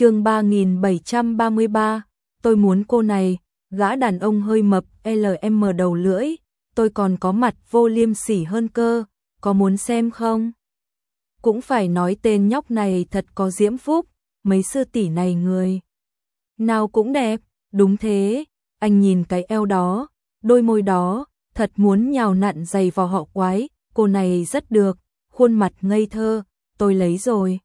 chương 3733, tôi muốn cô này, gã đàn ông hơi mập, LM đầu lưỡi, tôi còn có mặt vô liêm sỉ hơn cơ, có muốn xem không? Cũng phải nói tên nhóc này thật có diễm phúc, mấy sư tỷ này người. Nào cũng đẹp, đúng thế, anh nhìn cái eo đó, đôi môi đó, thật muốn nhào nặn dày vào họ quái, cô này rất được, khuôn mặt ngây thơ, tôi lấy rồi.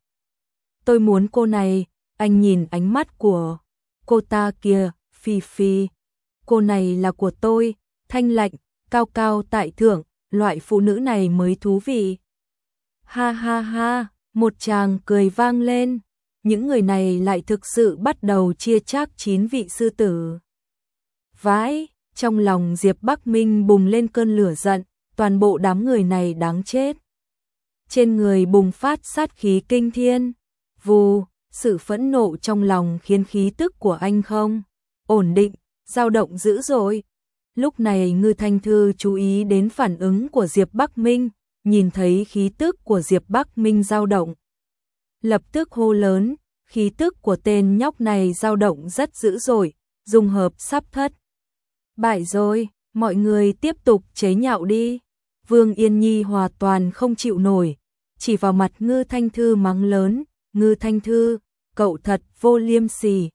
Tôi muốn cô này, anh nhìn ánh mắt của cô ta kia Phi Phi. Cô này là của tôi, thanh lạnh, cao cao tại thượng, loại phụ nữ này mới thú vị. Ha ha ha, một chàng cười vang lên, những người này lại thực sự bắt đầu chia chác chín vị sư tử. Vãi, trong lòng Diệp Bắc Minh bùng lên cơn lửa giận, toàn bộ đám người này đáng chết. Trên người bùng phát sát khí kinh thiên, vù, sự phẫn nộ trong lòng khiến khí tức của anh không ổn định, dao động dữ dội. Lúc này Ngư Thanh Thư chú ý đến phản ứng của Diệp Bắc Minh, nhìn thấy khí tức của Diệp Bắc Minh dao động. Lập tức hô lớn, khí tức của tên nhóc này dao động rất dữ dội, dung hợp sắp thất. Bại rồi, mọi người tiếp tục chế nhạo đi. Vương Yên Nhi hoàn toàn không chịu nổi, chỉ vào mặt Ngư Thanh Thư mắng lớn, Ngư Thanh Thư, cậu thật vô liêm sỉ.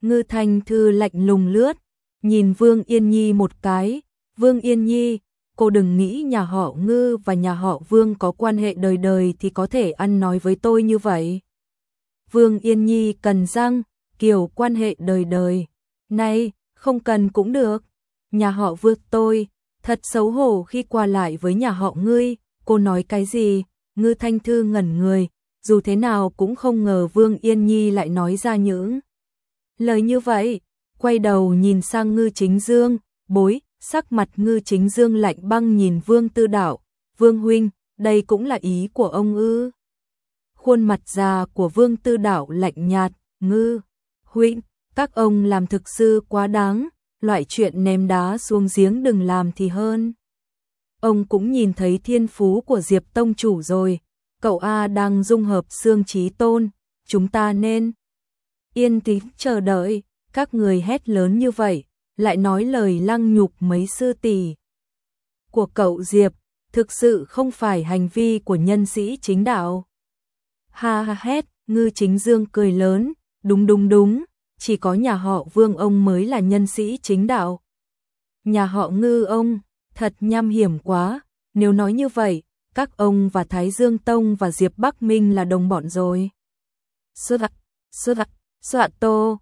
Ngư Thanh Thư lạnh lùng lướt, nhìn Vương Yên Nhi một cái, Vương Yên Nhi, cô đừng nghĩ nhà họ Ngư và nhà họ Vương có quan hệ đời đời thì có thể ăn nói với tôi như vậy. Vương Yên Nhi cần răng, kiểu quan hệ đời đời. Này, không cần cũng được. Nhà họ Vương tôi, thật xấu hổ khi qua lại với nhà họ ngươi, cô nói cái gì? Ngư Thanh Thư ngẩn người, dù thế nào cũng không ngờ Vương Yên Nhi lại nói ra những lời như vậy. Quay đầu nhìn sang Ngư Chính Dương, bối, sắc mặt Ngư Chính Dương lạnh băng nhìn Vương Tư Đạo, Vương Huynh, đây cũng là ý của ông ư. Khuôn mặt già của Vương Tư Đạo lạnh nhạt, Ngư, Huynh, các ông làm thực sự quá đáng, loại chuyện ném đá xuống giếng đừng làm thì hơn. Ông cũng nhìn thấy thiên phú của Diệp Tông Chủ rồi, cậu A đang dung hợp xương trí tôn, chúng ta nên yên tĩnh chờ đợi, các người hét lớn như vậy, lại nói lời lăng nhục mấy sư tỷ của cậu Diệp, thực sự không phải hành vi của nhân sĩ chính đạo. Ha ha hét, ngư chính dương cười lớn, đúng đúng đúng, chỉ có nhà họ vương ông mới là nhân sĩ chính đạo. Nhà họ ngư ông, thật nham hiểm quá, nếu nói như vậy, các ông và Thái Dương Tông và Diệp Bắc Minh là đồng bọn rồi. Sơ đặc, sơ đặc, soạ tô,